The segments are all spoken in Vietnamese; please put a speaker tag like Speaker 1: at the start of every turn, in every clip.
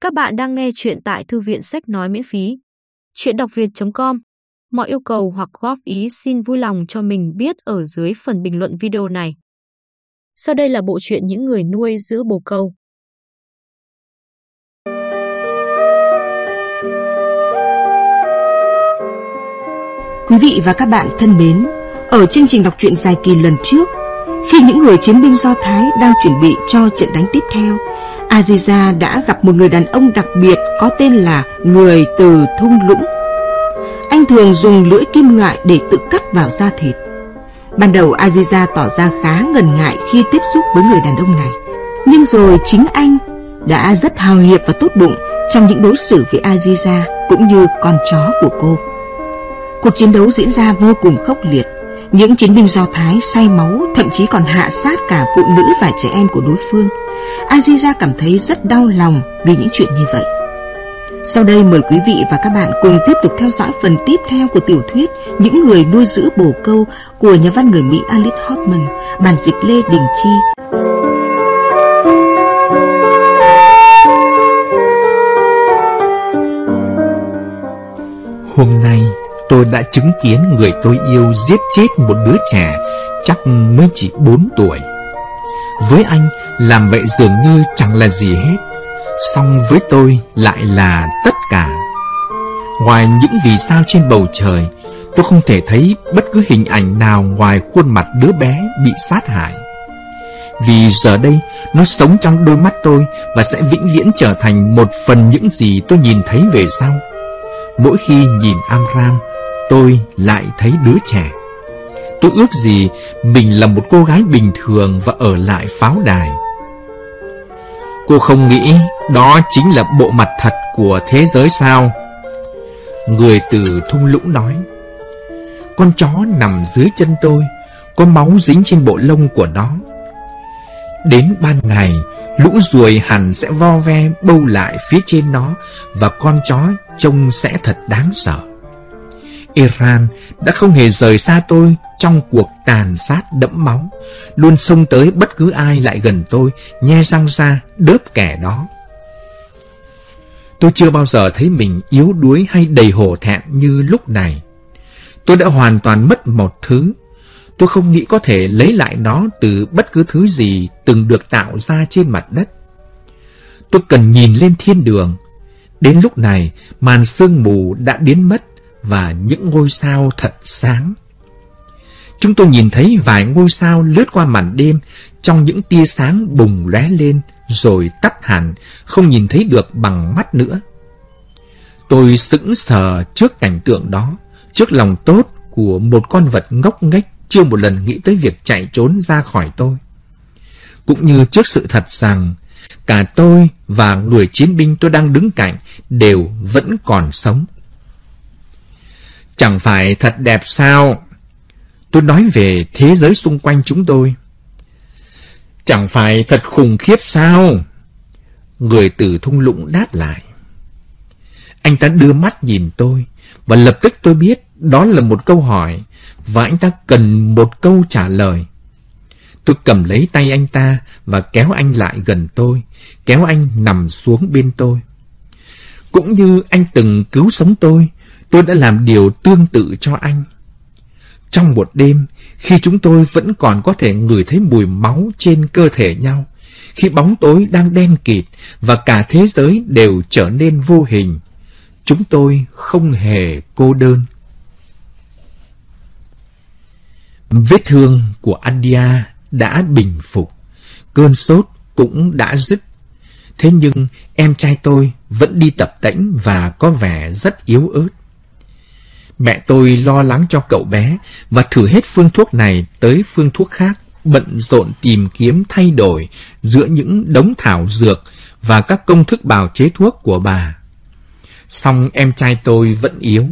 Speaker 1: Các bạn đang nghe chuyện tại thư viện sách nói miễn phí. Chuyện đọc việt.com Mọi yêu cầu hoặc góp ý xin vui lòng cho mình biết ở dưới phần bình luận video này. Sau đây là bộ truyện những người nuôi giữ bồ câu.
Speaker 2: Quý vị và các bạn thân mến, ở chương trình đọc truyện dài kỳ lần trước, khi những người chiến binh Do Thái đang chuẩn bị cho trận đánh tiếp theo, Aziza đã gặp một người đàn ông đặc biệt có tên là người từ thung lũng. Anh thường dùng lưỡi kim loại để tự cắt vào da thịt. Ban đầu Aziza tỏ ra khá ngần ngại khi tiếp xúc với người đàn ông này. Nhưng rồi chính anh đã rất hào hiệp và tốt bụng trong những đối xử với Aziza cũng như con chó của cô. Cuộc chiến đấu diễn ra vô cùng khốc liệt. Những chiến binh Do Thái say máu thậm chí còn hạ sát cả phụ nữ và trẻ em của đối phương. Aziza cảm thấy rất đau lòng vì những chuyện như vậy. Sau đây mời quý vị và các bạn cùng tiếp tục theo dõi phần tiếp theo của tiểu thuyết Những người nuôi giữ bồ câu của nhà văn người Mỹ Alice Hoffman, bản dịch Lê Đình Chi.
Speaker 3: Hôm nay tôi đã chứng kiến người tôi yêu giết chết một đứa trẻ chắc mới chỉ 4 tuổi. Với anh, làm vậy dường như chẳng là gì hết. Song với tôi lại là tất cả. Ngoài những vì sao trên bầu trời Tôi không thể thấy bất cứ hình ảnh nào ngoài khuôn mặt đứa bé bị sát hại. Vì giờ đây nó sống trong đôi mắt tôi Và sẽ vĩnh viễn trở thành một phần những gì tôi nhìn thấy về sau. Mỗi khi nhìn Amram Tôi lại thấy đứa trẻ. Tôi ước gì mình là một cô gái bình thường và ở lại pháo đài. Cô không nghĩ đó chính là bộ mặt thật của thế giới sao? Người từ thung lũng nói, Con chó nằm dưới chân tôi, Có máu dính trên bộ lông của nó. Đến ban ngày, Lũ ruồi hẳn sẽ vo ve bâu lại phía trên nó Và con chó trông sẽ thật đáng sợ. Iran đã không hề rời xa tôi trong cuộc tàn sát đẫm máu, luôn xông tới bất cứ ai lại gần tôi, nhe răng ra, đớp kẻ đó. Tôi chưa bao giờ thấy mình yếu đuối hay đầy hổ thẹn như lúc này. Tôi đã hoàn toàn mất một thứ. Tôi không nghĩ có thể lấy lại nó từ bất cứ thứ gì từng được tạo ra trên mặt đất. Tôi cần nhìn lên thiên đường. Đến lúc này, màn sương mù đã biến mất và những ngôi sao thật sáng. Chúng tôi nhìn thấy vài ngôi sao lướt qua màn đêm trong những tia sáng bùng lóe lên rồi tắt hẳn, không nhìn thấy được bằng mắt nữa. Tôi sững sờ trước cảnh tượng đó, trước lòng tốt của một con vật ngốc nghếch chưa một lần nghĩ tới việc chạy trốn ra khỏi tôi. Cũng như trước sự thật rằng cả tôi và người chiến binh tôi đang đứng cạnh đều vẫn còn sống. Chẳng phải thật đẹp sao? Tôi nói về thế giới xung quanh chúng tôi. Chẳng phải thật khủng khiếp sao? Người từ thung lũng đáp lại. Anh ta đưa mắt nhìn tôi, và lập tức tôi biết đó là một câu hỏi, và anh ta cần một câu trả lời. Tôi cầm lấy tay anh ta và kéo anh lại gần tôi, kéo anh nằm xuống bên tôi. Cũng như anh từng cứu sống tôi, tôi đã làm điều tương tự cho anh. Trong một đêm, khi chúng tôi vẫn còn có thể ngửi thấy mùi máu trên cơ thể nhau, khi bóng tối đang đen kịt và cả thế giới đều trở nên vô hình, chúng tôi không hề cô đơn. Vết thương của Andia đã bình phục, cơn sốt cũng đã dứt. Thế nhưng em trai tôi vẫn đi tập tễnh và có vẻ rất yếu ớt. Mẹ tôi lo lắng cho cậu bé và thử hết phương thuốc này tới phương thuốc khác, bận rộn tìm kiếm thay đổi giữa những đống thảo dược và các công thức bào chế thuốc của bà. Song em trai tôi vẫn yếu.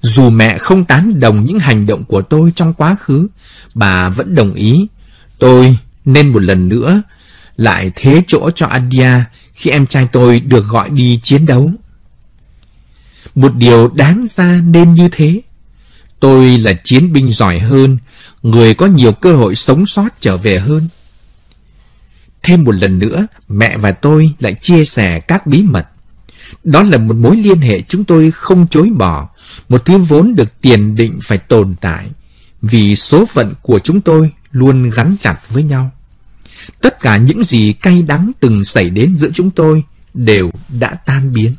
Speaker 3: Dù mẹ không tán đồng những hành động của tôi trong quá khứ, bà vẫn đồng ý. Tôi nên một lần nữa lại thế chỗ cho Adia khi em trai tôi được gọi đi chiến đấu. Một điều đáng ra nên như thế. Tôi là chiến binh giỏi hơn, người có nhiều cơ hội sống sót trở về hơn. Thêm một lần nữa, mẹ và tôi lại chia sẻ các bí mật. Đó là một mối liên hệ chúng tôi không chối bỏ, một thứ vốn được tiền định phải tồn tại, vì số phận của chúng tôi luôn gắn chặt với nhau. Tất cả những gì cay đắng từng xảy đến giữa chúng tôi đều đã tan biến.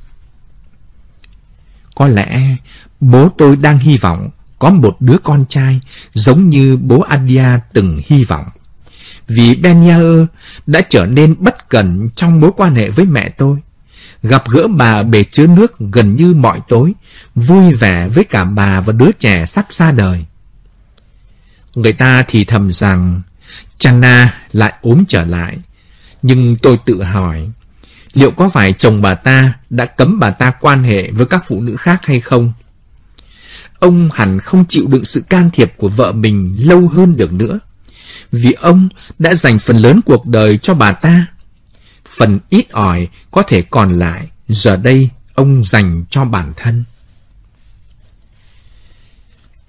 Speaker 3: Có lẽ bố tôi đang hy vọng có một đứa con trai giống như bố Adia từng hy vọng. Vì Benyaer đã trở nên bất cẩn trong mối quan hệ với mẹ tôi. Gặp gỡ bà bể chứa nước gần như mọi tối, vui vẻ với cả bà và đứa trẻ sắp ra đời. Người ta thì thầm rằng Channa lại ốm trở lại. Nhưng tôi tự hỏi, liệu có phải chồng bà ta đã cấm bà ta quan hệ với các phụ nữ khác hay không? Ông hẳn không chịu đựng sự can thiệp của vợ mình lâu hơn được nữa, vì ông đã dành phần lớn cuộc đời cho bà ta. Phần ít ỏi có thể còn lại, giờ đây ông dành cho bản thân.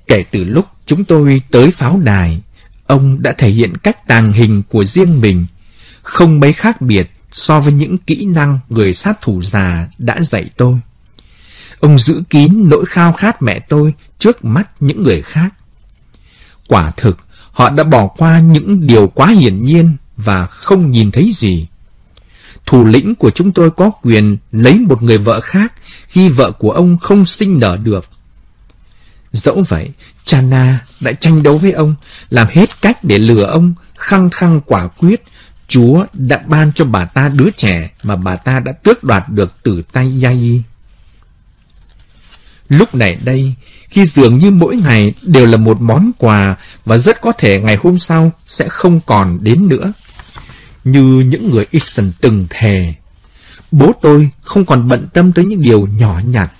Speaker 3: Kể từ lúc chúng tôi tới pháo đài, ông đã thể hiện cách tàng hình của riêng mình, không mấy khác biệt so với những kỹ năng người sát thủ già đã dạy tôi. Ông giữ kín nỗi khao khát mẹ tôi trước mắt những người khác. Quả thực, họ đã bỏ qua những điều quá hiển nhiên và không nhìn thấy gì. Thủ lĩnh của chúng tôi có quyền lấy một người vợ khác khi vợ của ông không sinh nở được. Dẫu vậy, Chana đã tranh đấu với ông, làm hết cách để lừa ông, khăng khăng quả quyết. Chúa đã ban cho bà ta đứa trẻ mà bà ta đã tước đoạt được từ tay Yai. Lúc này đây, khi dường như mỗi ngày đều là một món quà và rất có thể ngày hôm sau sẽ không còn đến nữa. Như những người Ibsen từng thề, bố tôi không còn bận tâm tới những điều nhỏ nhặt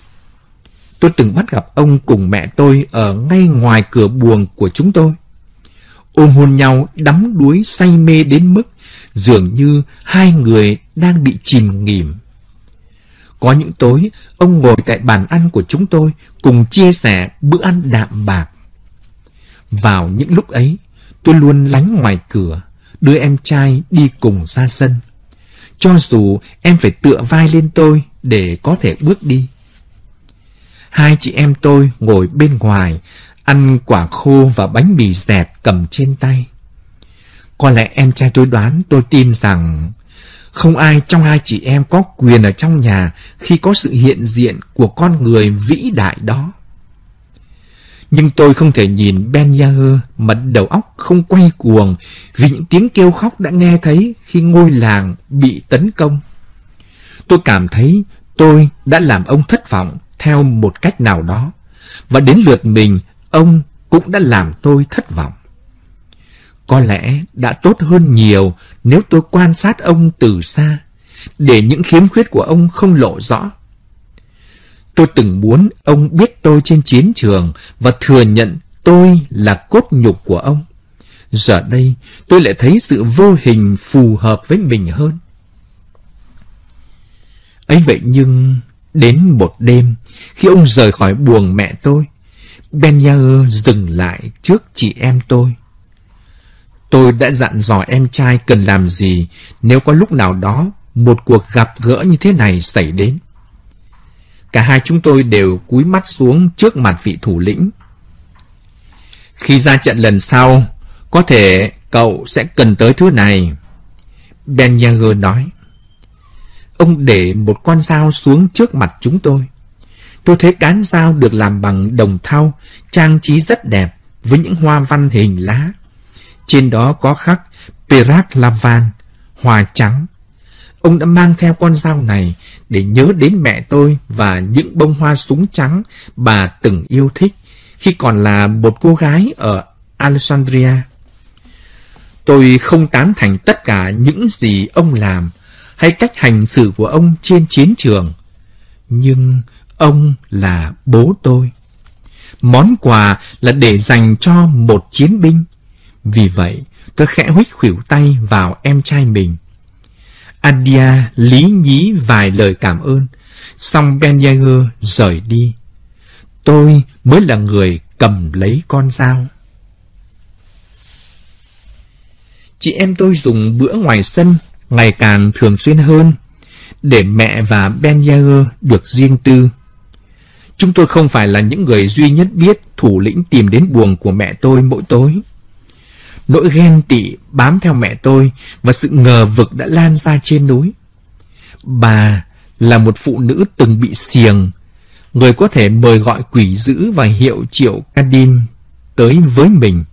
Speaker 3: Tôi từng bắt gặp ông cùng mẹ tôi ở ngay ngoài cửa buồng của chúng tôi. Ôm hôn nhau đắm đuối say mê đến mức dường như hai người đang bị chìm nghỉm. Có những tối, ông ngồi tại bàn ăn của chúng tôi cùng chia sẻ bữa ăn đạm bạc. Vào những lúc ấy, tôi luôn lánh ngoài cửa, đưa em trai đi cùng ra sân. Cho dù em phải tựa vai lên tôi để có thể bước đi. Hai chị em tôi ngồi bên ngoài, ăn quả khô và bánh mì dẹt cầm trên tay. Có lẽ em trai tôi đoán tôi tin rằng không ai trong hai chị em có quyền ở trong nhà khi có sự hiện diện của con người vĩ đại đó. Nhưng tôi không thể nhìn Ben Yaher mà đầu óc không quay cuồng vì những tiếng kêu khóc đã nghe thấy khi ngôi làng bị tấn công. Tôi cảm thấy tôi đã làm ông thất vọng theo một cách nào đó. Và đến lượt mình, ông cũng đã làm tôi thất vọng. Có lẽ đã tốt hơn nhiều nếu tôi quan sát ông từ xa, để những khiếm khuyết của ông không lộ rõ. Tôi từng muốn ông biết tôi trên chiến trường và thừa nhận tôi là cốt nhục của ông. Giờ đây, tôi lại thấy sự vô hình phù hợp với mình hơn. ấy vậy nhưng Đến một đêm, khi ông rời khỏi buồng mẹ tôi, Ben Yair dừng lại trước chị em tôi. Tôi đã dặn dò em trai cần làm gì nếu có lúc nào đó một cuộc gặp gỡ như thế này xảy đến. Cả hai chúng tôi đều cúi mắt xuống trước mặt vị thủ lĩnh. Khi ra trận lần sau, có thể cậu sẽ cần tới thứ này. Ben Yager nói. Ông để một con dao xuống trước mặt chúng tôi. Tôi thấy cán dao được làm bằng đồng thau, trang trí rất đẹp với những hoa văn hình lá. Trên đó có khắc pirat Lavan, hoa trắng. Ông đã mang theo con dao này để nhớ đến mẹ tôi và những bông hoa súng trắng bà từng yêu thích khi còn là một cô gái ở Alexandria. Tôi không tán thành tất cả những gì ông làm, hay cách hành xử của ông trên chiến trường. Nhưng ông là bố tôi. Món quà là để dành cho một chiến binh. Vì vậy, tôi khẽ huých khuỷu tay vào em trai mình. Adia lý nhí vài lời cảm ơn, xong Ben Yager rời đi. Tôi mới là người cầm lấy con dao. chị em tôi dùng bữa ngoài sân ngày càng thường xuyên hơn, để mẹ và Ben Yager được riêng tư. Chúng tôi không phải là những người duy nhất biết thủ lĩnh tìm đến buồng của mẹ tôi mỗi tối. Nỗi ghen tị bám theo mẹ tôi và sự ngờ vực đã lan ra trên núi. Bà là một phụ nữ từng bị xiềng, người có thể mời gọi quỷ dữ và hiệu triệu Cadin tới với mình.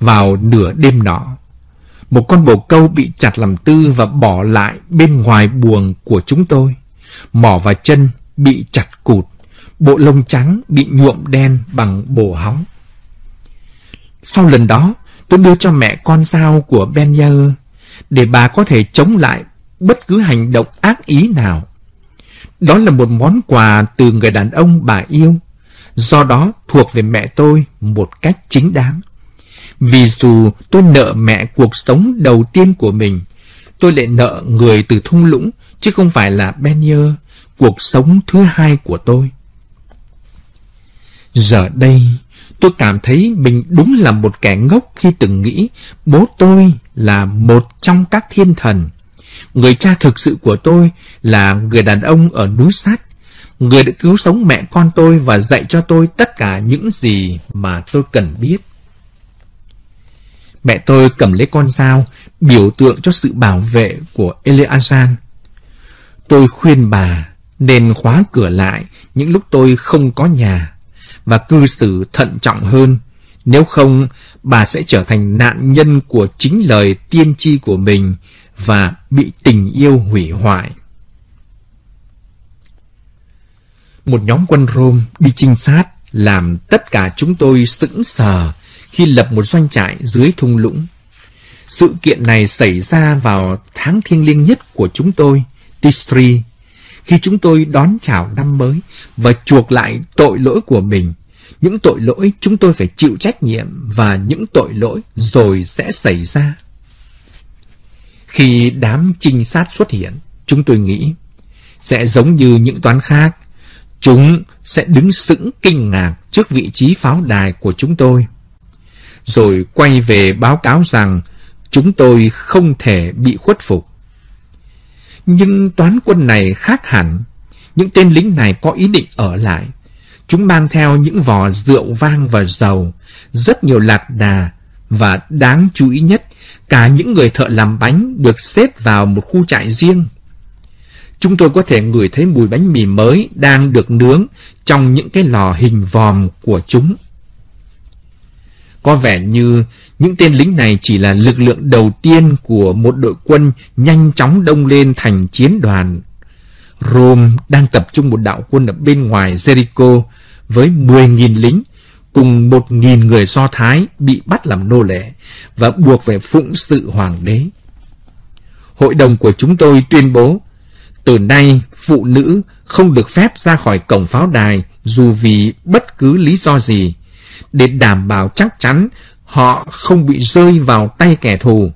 Speaker 3: Vào nửa đêm nọ, một con bồ câu bị chặt làm tư và bỏ lại bên ngoài buồng của chúng tôi. Mỏ và chân bị chặt cụt, bộ lông trắng bị nhuộm đen bằng bồ hóng. Sau lần đó, tôi đưa cho mẹ con dao của Ben Yair để bà có thể chống lại bất cứ hành động ác ý nào. Đó là một món quà từ người đàn ông bà yêu, do đó thuộc về mẹ tôi một cách chính đáng. Vì dù tôi nợ mẹ cuộc sống đầu tiên của mình, tôi lại nợ người từ thung lũng, chứ không phải là Benier, cuộc sống thứ hai của tôi. Giờ đây, tôi cảm thấy mình đúng là một kẻ ngốc khi từng nghĩ bố tôi là một trong các thiên thần. Người cha thực sự của tôi là người đàn ông ở núi sắt, người đã cứu sống mẹ con tôi và dạy cho tôi tất cả những gì mà tôi cần biết. Mẹ tôi cầm lấy con dao, biểu tượng cho sự bảo vệ của Eleazar. Tôi khuyên bà nên khóa cửa lại những lúc tôi không có nhà và cư xử thận trọng hơn. Nếu không, bà sẽ trở thành nạn nhân của chính lời tiên tri của mình và bị tình yêu hủy hoại. Một nhóm quân Rome đi trinh sát làm tất cả chúng tôi sững sờ khi lập một doanh trại dưới thung lũng. Sự kiện này xảy ra vào tháng thiêng liêng nhất của chúng tôi, Tistri, khi chúng tôi đón chào năm mới và chuộc lại tội lỗi của mình. Những tội lỗi chúng tôi phải chịu trách nhiệm và những tội lỗi rồi sẽ xảy ra. Khi đám trinh sát xuất hiện, chúng tôi nghĩ sẽ giống như những toán khác. Chúng sẽ đứng sững kinh ngạc trước vị trí pháo đài của chúng tôi rồi quay về báo cáo rằng chúng tôi không thể bị khuất phục. Nhưng toán quân này khác hẳn. Những tên lính này có ý định ở lại. Chúng mang theo những vò rượu vang và dầu, rất nhiều lạc đà, và đáng chú ý nhất, cả những người thợ làm bánh được xếp vào một khu trại riêng. Chúng tôi có thể ngửi thấy mùi bánh mì mới đang được nướng trong những cái lò hình vòm của chúng. Có vẻ như những tên lính này chỉ là lực lượng đầu tiên của một đội quân nhanh chóng đông lên thành chiến đoàn. Rome đang tập trung một đạo quân ở bên ngoài Jericho với 10.000 lính cùng 1.000 người Do Thái bị bắt làm nô lệ và buộc phải phụng sự hoàng đế. Hội đồng của chúng tôi tuyên bố, từ nay phụ nữ không được phép ra khỏi cổng pháo đài dù vì bất cứ lý do gì để đảm bảo chắc chắn họ không bị rơi vào tay kẻ thù.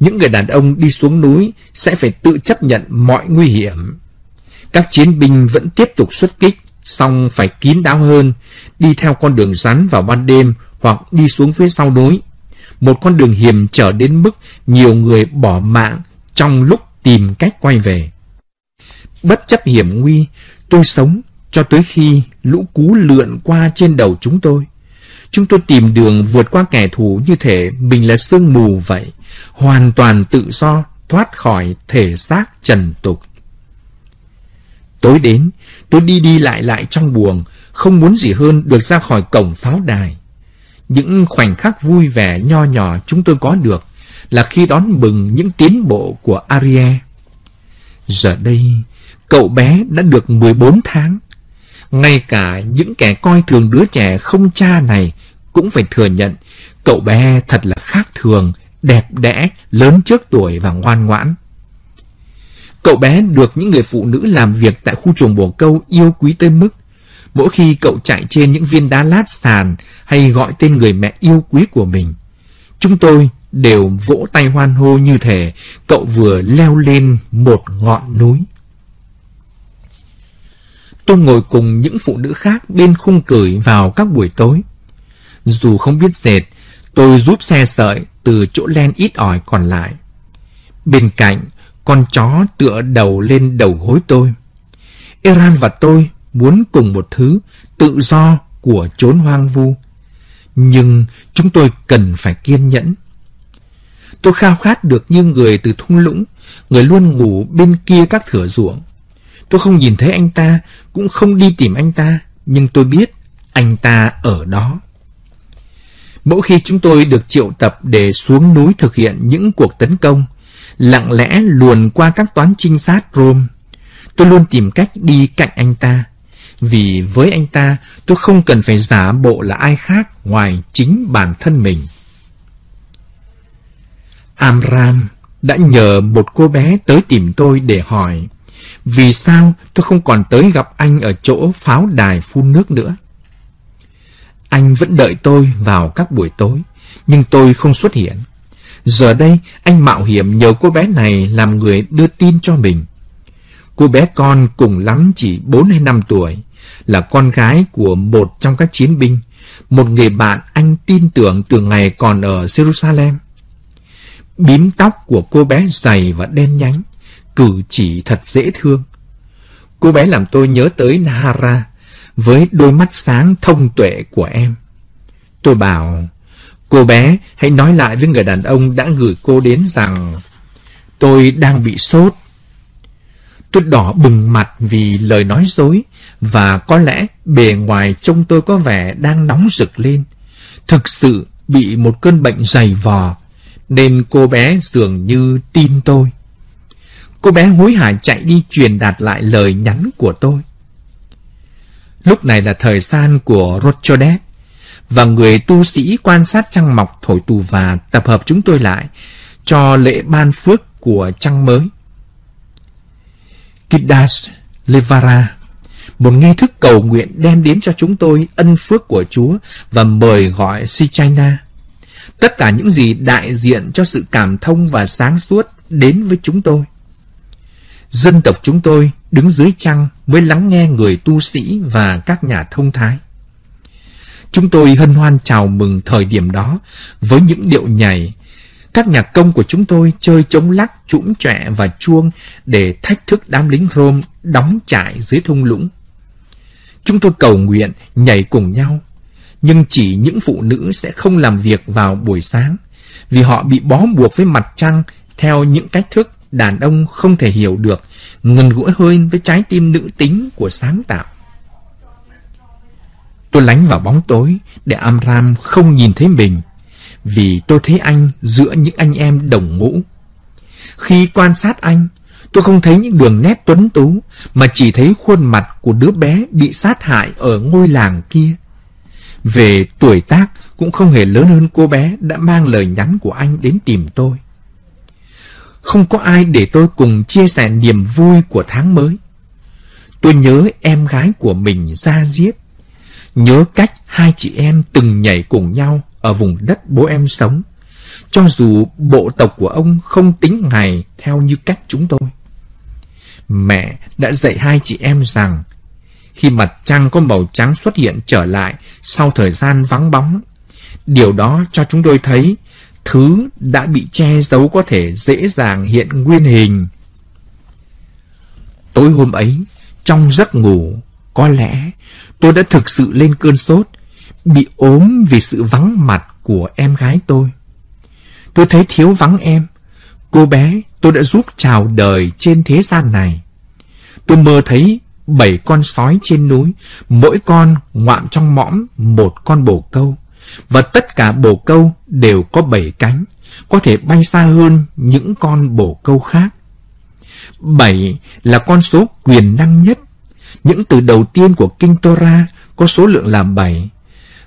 Speaker 3: Những người đàn ông đi xuống núi sẽ phải tự chấp nhận mọi nguy hiểm. Các chiến binh vẫn tiếp tục xuất kích, song phải kín đáo hơn, đi theo con đường rắn vào ban đêm hoặc đi xuống phía sau núi. Một con đường hiểm trở đến mức nhiều người bỏ mạng trong lúc tìm cách quay về. Bất chấp hiểm nguy, tôi sống cho tới khi lũ cú lượn qua trên đầu chúng tôi. Chúng tôi tìm đường vượt qua kẻ thù như thể mình là sương mù vậy, hoàn toàn tự do thoát khỏi thể xác trần tục. Tối đến, tôi đi đi lại lại trong buồng, không muốn gì hơn được ra khỏi cổng pháo đài. Những khoảnh khắc vui vẻ nho nhỏ chúng tôi có được là khi đón mừng những tiến bộ của Ariel. Giờ đây, cậu bé đã được 14 tháng. Ngay cả những kẻ coi thường đứa trẻ không cha này cũng phải thừa nhận cậu bé thật là khác thường, đẹp đẽ, lớn trước tuổi và ngoan ngoãn. Cậu bé được những người phụ nữ làm việc tại khu chuồng bồ câu yêu quý tới mức mỗi khi cậu chạy trên những viên đá lát sàn hay gọi tên người mẹ yêu quý của mình. Chúng tôi đều vỗ tay hoan hô như thể cậu vừa leo lên một ngọn núi. Tôi ngồi cùng những phụ nữ khác bên khung cửi vào các buổi tối. Dù không biết dệt, Tôi giúp xe sợi từ chỗ len ít ỏi còn lại. Bên cạnh, con chó tựa đầu lên đầu gối tôi. Iran và tôi muốn cùng một thứ tự do của chốn hoang vu. Nhưng chúng tôi cần phải kiên nhẫn. Tôi khao khát được như người từ thung lũng, người luôn ngủ bên kia các thửa ruộng. Tôi không nhìn thấy anh ta, cũng không đi tìm anh ta, nhưng tôi biết anh ta ở đó. Mỗi khi chúng tôi được triệu tập để xuống núi thực hiện những cuộc tấn công, lặng lẽ luồn qua các toán trinh sát Rome, tôi luôn tìm cách đi cạnh anh ta. Vì với anh ta, tôi không cần phải giả bộ là ai khác ngoài chính bản thân mình. Amram đã nhờ một cô bé tới tìm tôi để hỏi vì sao tôi không còn tới gặp anh ở chỗ pháo đài phun nước nữa. Anh vẫn đợi tôi vào các buổi tối, nhưng tôi không xuất hiện. Giờ đây, anh mạo hiểm nhờ cô bé này làm người đưa tin cho mình. Cô bé con cùng lắm chỉ 4 hay 5 tuổi, là con gái của một trong các chiến binh, một người bạn anh tin tưởng từ ngày còn ở Jerusalem. Bím tóc của cô bé dày và đen nhánh, cử chỉ thật dễ thương. Cô bé làm tôi nhớ tới Nahara, với đôi mắt sáng thông tuệ của em. Tôi bảo, cô bé hãy nói lại với người đàn ông đã gửi cô đến rằng tôi đang bị sốt. Tôi đỏ bừng mặt vì lời nói dối và có lẽ bề ngoài trông tôi có vẻ đang nóng rực lên. Thực sự bị một cơn bệnh dày vò nên cô bé dường như tin tôi. Cô bé hối hả chạy đi truyền đạt lại lời nhắn của tôi. Lúc này là thời gian của Rochodet, và người tu sĩ quan sát trăng mọc thổi tù và tập hợp chúng tôi lại cho lễ ban phước của trăng mới. Kiddas Levara, một nghi thức cầu nguyện đem đến cho chúng tôi ân phước của Chúa và mời gọi Sichaina. Tất cả những gì đại diện cho sự cảm thông và sáng suốt đến với chúng tôi. Dân tộc chúng tôi đứng dưới trăng mới lắng nghe người tu sĩ và các nhà thông thái. Chúng tôi hân hoan chào mừng thời điểm đó với những điệu nhảy. Các nhạc công của chúng tôi chơi chống lắc, trũng trẻ và chuông để thách thức đám lính Rome đóng trại dưới thung lũng. Chúng tôi cầu nguyện, nhảy cùng nhau. Nhưng chỉ những phụ nữ sẽ không làm việc vào buổi sáng vì họ bị bó buộc với mặt trăng theo những cách thức đàn ông không thể hiểu được, ngần gũi hơn với trái tim nữ tính của sáng tạo. Tôi lánh vào bóng tối để Amram không nhìn thấy mình, vì tôi thấy anh giữa những anh em đồng ngũ. Khi quan sát anh, tôi không thấy những đường nét tuấn tú, mà chỉ thấy khuôn mặt của đứa bé bị sát hại ở ngôi làng kia. Về tuổi tác cũng không hề lớn hơn cô bé đã mang lời nhắn của anh đến tìm tôi. Không có ai để tôi cùng chia sẻ niềm vui của tháng mới. Tôi nhớ em gái của mình ra giết. Nhớ cách hai chị em từng nhảy cùng nhau ở vùng đất bố em sống. Cho dù bộ tộc của ông không tính ngày theo như cách chúng tôi. Mẹ đã dạy hai chị em rằng khi mặt trăng có màu trắng xuất hiện trở lại sau thời gian vắng bóng, điều đó cho chúng tôi thấy thứ đã bị che giấu có thể dễ dàng hiện nguyên hình. Tối hôm ấy, trong giấc ngủ, có lẽ tôi đã thực sự lên cơn sốt, bị ốm vì sự vắng mặt của em gái tôi. Tôi thấy thiếu vắng em, cô bé tôi đã giúp chào đời trên thế gian này. Tôi mơ thấy bảy con sói trên núi, mỗi con ngoạm trong mõm một con bồ câu và tất cả bồ câu đều có bảy cánh, có thể bay xa hơn những con bồ câu khác. Bảy là con số quyền năng nhất. Những từ đầu tiên của Kinh Torah có số lượng là bảy.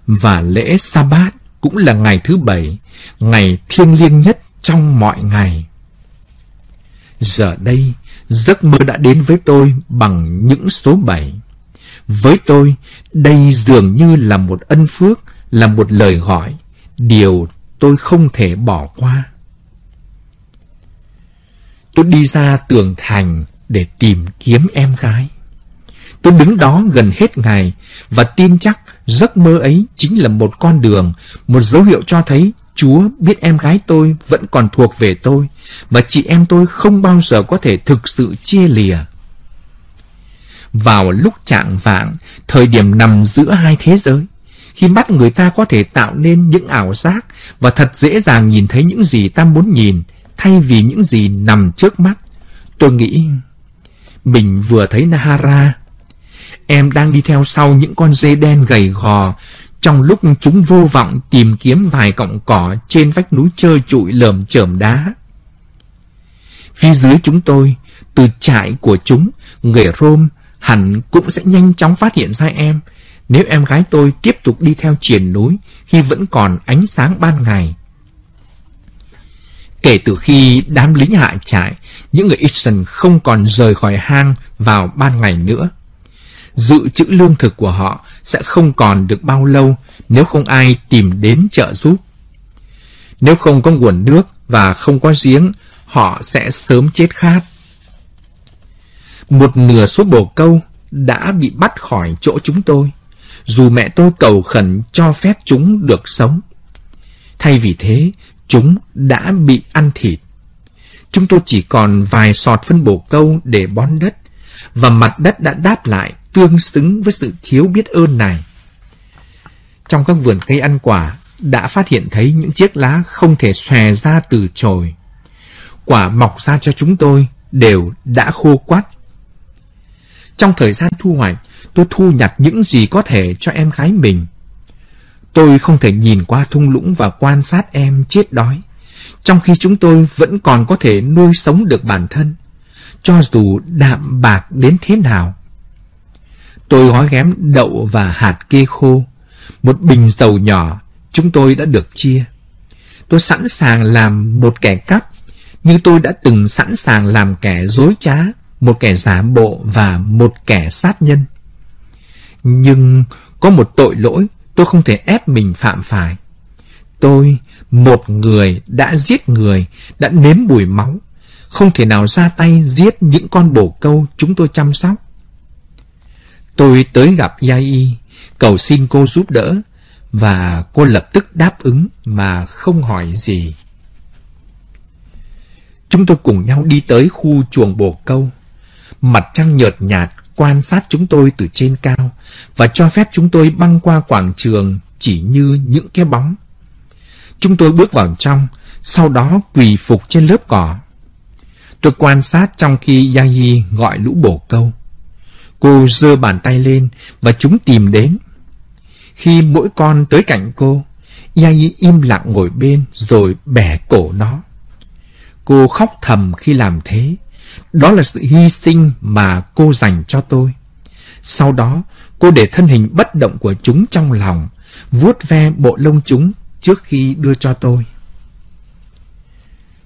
Speaker 3: Và lễ Sa-bát cũng là ngày thứ bảy, ngày thiêng liêng nhất trong mọi ngày. Giờ đây, giấc mơ đã đến với tôi bằng những số bảy. Với tôi, đây dường như là một ân phước là một lời gọi, điều tôi không thể bỏ qua. Tôi đi ra tường thành để tìm kiếm em gái. Tôi đứng đó gần hết ngày và tin chắc giấc mơ ấy chính là một con đường, một dấu hiệu cho thấy Chúa biết em gái tôi vẫn còn thuộc về tôi, và chị em tôi không bao giờ có thể thực sự chia lìa. Vào lúc trạng vạng, thời điểm nằm giữa hai thế giới, khi mắt người ta có thể tạo nên những ảo giác và thật dễ dàng nhìn thấy những gì ta muốn nhìn, thay vì những gì nằm trước mắt, tôi nghĩ mình vừa thấy Nahara. Em đang đi theo sau những con dê đen gầy gò trong lúc chúng vô vọng tìm kiếm vài cọng cỏ trên vách núi trơ trụi lởm chởm đá. Phía dưới chúng tôi, từ trại của chúng, người Rome hẳn cũng sẽ nhanh chóng phát hiện ra em nếu em gái tôi tiếp tục đi theo triển núi khi vẫn còn ánh sáng ban ngày. Kể từ khi đám lính hạ trại, những người Eastern không còn rời khỏi hang vào ban ngày nữa. Dự trữ lương thực của họ sẽ không còn được bao lâu nếu không ai tìm đến trợ giúp. Nếu không có nguồn nước và không có giếng, họ sẽ sớm chết khát. Một nửa số bồ câu đã bị bắt khỏi chỗ chúng tôi, dù mẹ tôi cầu khẩn cho phép chúng được sống. Thay vì thế, chúng đã bị ăn thịt. Chúng tôi chỉ còn vài sọt phân bổ câu để bón đất, và mặt đất đã đáp lại tương xứng với sự thiếu biết ơn này. Trong các vườn cây ăn quả, đã phát hiện thấy những chiếc lá không thể xòe ra từ chồi. Quả mọc ra cho chúng tôi đều đã khô quắt. Trong thời gian thu hoạch, tôi thu nhặt những gì có thể cho em gái mình. Tôi không thể nhìn qua thung lũng và quan sát em chết đói, trong khi chúng tôi vẫn còn có thể nuôi sống được bản thân, cho dù đạm bạc đến thế nào. Tôi gói ghém đậu và hạt kê khô, một bình dầu nhỏ, chúng tôi đã được chia. Tôi sẵn sàng làm một kẻ cắp, như tôi đã từng sẵn sàng làm kẻ dối trá, một kẻ giả bộ và một kẻ sát nhân. Nhưng có một tội lỗi tôi không thể ép mình phạm phải. Tôi, một người đã giết người, đã nếm bùi máu, không thể nào ra tay giết những con bồ câu chúng tôi chăm sóc. Tôi tới gặp Yai, cầu xin cô giúp đỡ, và cô lập tức đáp ứng mà không hỏi gì. Chúng tôi cùng nhau đi tới khu chuồng bồ câu. Mặt trăng nhợt nhạt quan sát chúng tôi từ trên cao và cho phép chúng tôi băng qua quảng trường chỉ như những cái bóng. Chúng tôi bước vào trong, sau đó quỳ phục trên lớp cỏ. Tôi quan sát trong khi Yahi gọi lũ bồ câu. Cô giơ bàn tay lên và chúng tìm đến. Khi mỗi con tới cạnh cô, Yahi im lặng ngồi bên rồi bẻ cổ nó. Cô khóc thầm khi làm thế. Đó là sự hy sinh mà cô dành cho tôi. Sau đó, cô để thân hình bất động của chúng trong lòng, vuốt ve bộ lông chúng trước khi đưa cho tôi.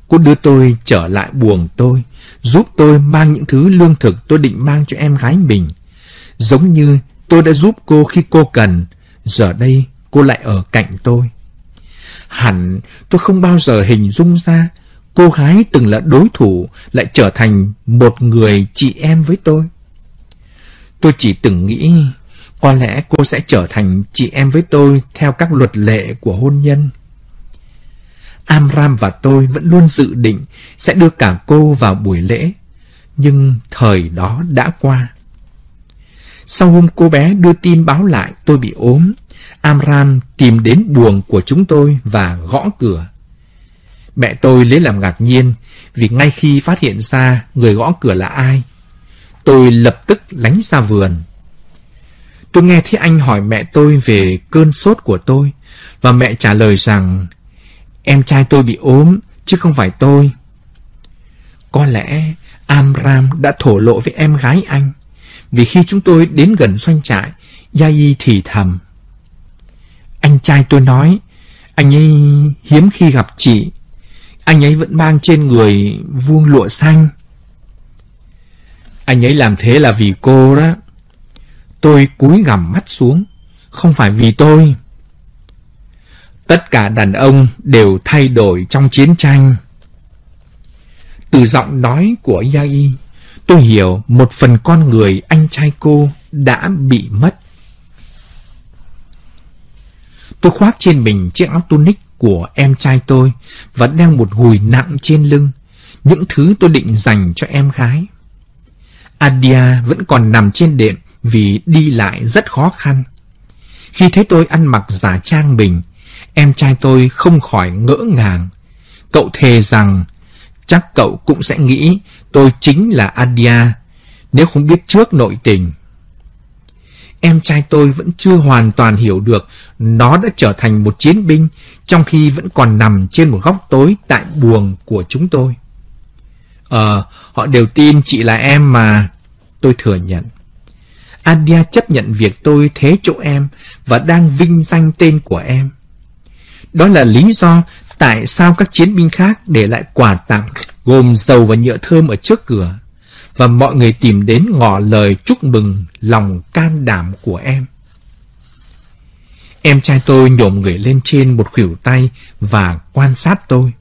Speaker 3: Cô đưa tôi trở lại buồng tôi, giúp tôi mang những thứ lương thực tôi định mang cho em gái mình. Giống như tôi đã giúp cô khi cô cần, giờ đây cô lại ở cạnh tôi. Hẳn tôi không bao giờ hình dung ra cô gái từng là đối thủ lại trở thành một người chị em với tôi. Tôi chỉ từng nghĩ có lẽ cô sẽ trở thành chị em với tôi theo các luật lệ của hôn nhân. Amram và tôi vẫn luôn dự định sẽ đưa cả cô vào buổi lễ, nhưng thời đó đã qua. Sau hôm cô bé đưa tin báo lại tôi bị ốm, Amram tìm đến buồng của chúng tôi và gõ cửa. Mẹ tôi lấy làm ngạc nhiên vì ngay khi phát hiện ra người gõ cửa là ai, tôi lập tức lánh ra vườn. Tôi nghe thấy anh hỏi mẹ tôi về cơn sốt của tôi và mẹ trả lời rằng em trai tôi bị ốm chứ không phải tôi. Có lẽ Amram đã thổ lộ với em gái anh vì khi chúng tôi đến gần doanh trại, Yai thì thầm. Anh trai tôi nói, anh ấy hiếm khi gặp chị anh ấy vẫn mang trên người vuông lụa xanh. Anh ấy làm thế là vì cô đó. Tôi cúi gằm mắt xuống, không phải vì tôi. Tất cả đàn ông đều thay đổi trong chiến tranh. Từ giọng nói của Yai, tôi hiểu một phần con người anh trai cô đã bị mất. Tôi khoác trên mình chiếc áo tunic của em trai tôi và đeo một gùi nặng trên lưng, những thứ tôi định dành cho em gái. Adia vẫn còn nằm trên đệm vì đi lại rất khó khăn. Khi thấy tôi ăn mặc giả trang mình, em trai tôi không khỏi ngỡ ngàng. Cậu thề rằng chắc cậu cũng sẽ nghĩ tôi chính là Adia nếu không biết trước nội tình. Em trai tôi vẫn chưa hoàn toàn hiểu được nó đã trở thành một chiến binh trong khi vẫn còn nằm trên một góc tối tại buồng của chúng tôi. Ờ, họ đều tin chị là em mà. Tôi thừa nhận. Adia chấp nhận việc tôi thế chỗ em và đang vinh danh tên của em. Đó là lý do tại sao các chiến binh khác để lại quà tặng gồm dầu và nhựa thơm ở trước cửa và mọi người tìm đến ngỏ lời chúc mừng lòng can đảm của em. Em trai tôi nhổm người lên trên một khuỷu tay và quan sát tôi.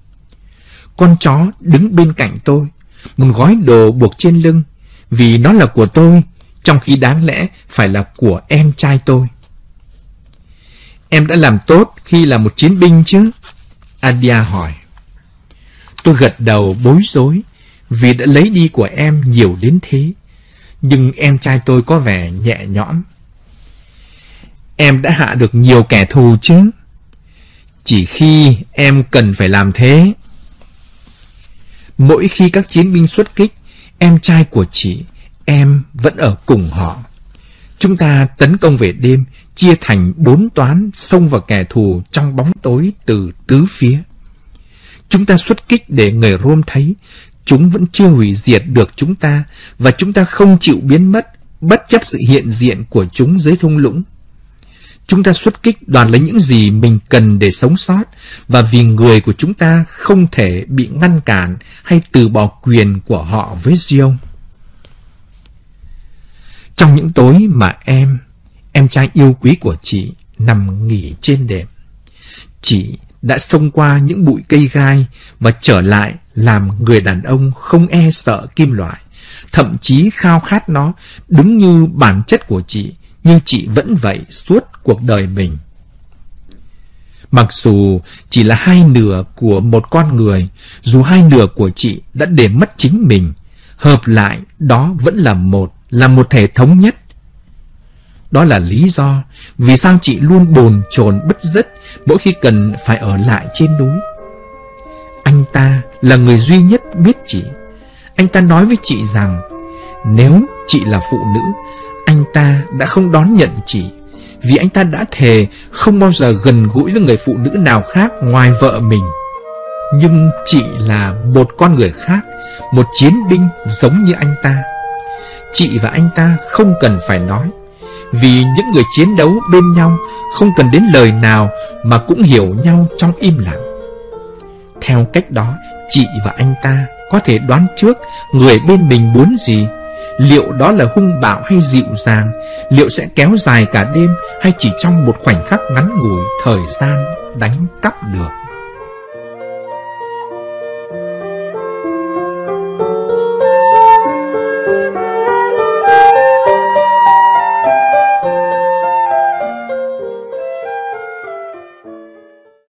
Speaker 3: Con chó đứng bên cạnh tôi, một gói đồ buộc trên lưng, vì nó là của tôi, trong khi đáng lẽ phải là của em trai tôi. Em đã làm tốt khi là một chiến binh chứ? Adia hỏi. Tôi gật đầu bối rối vì đã lấy đi của em nhiều đến thế. Nhưng em trai tôi có vẻ nhẹ nhõm. Em đã hạ được nhiều kẻ thù chứ? Chỉ khi em cần phải làm thế. Mỗi khi các chiến binh xuất kích, em trai của chị, em vẫn ở cùng họ. Chúng ta tấn công về đêm, chia thành bốn toán xông vào kẻ thù trong bóng tối từ tứ phía. Chúng ta xuất kích để người Rome thấy chúng vẫn chưa hủy diệt được chúng ta và chúng ta không chịu biến mất bất chấp sự hiện diện của chúng dưới thung lũng. Chúng ta xuất kích đoàn lấy những gì mình cần để sống sót và vì người của chúng ta không thể bị ngăn cản hay từ bỏ quyền của họ với Diêu. Trong những tối mà em, em trai yêu quý của chị nằm nghỉ trên đệm, chị đã xông qua những bụi cây gai và trở lại làm người đàn ông không e sợ kim loại, thậm chí khao khát nó đúng như bản chất của chị, nhưng chị vẫn vậy suốt cuộc đời mình. Mặc dù chỉ là hai nửa của một con người, dù hai nửa của chị đã để mất chính mình, hợp lại đó vẫn là một, là một thể thống nhất. Đó là lý do vì sao chị luôn bồn chồn bứt rứt mỗi khi cần phải ở lại trên núi. Anh ta là người duy nhất biết chị. Anh ta nói với chị rằng nếu chị là phụ nữ, anh ta đã không đón nhận chị vì anh ta đã thề không bao giờ gần gũi với người phụ nữ nào khác ngoài vợ mình. Nhưng chị là một con người khác, một chiến binh giống như anh ta. Chị và anh ta không cần phải nói, vì những người chiến đấu bên nhau không cần đến lời nào mà cũng hiểu nhau trong im lặng. Theo cách đó, chị và anh ta có thể đoán trước người bên mình muốn gì. Liệu đó là hung bạo hay dịu dàng? Liệu sẽ kéo dài cả đêm hay chỉ trong một khoảnh khắc ngắn ngủi thời gian đánh cắp được?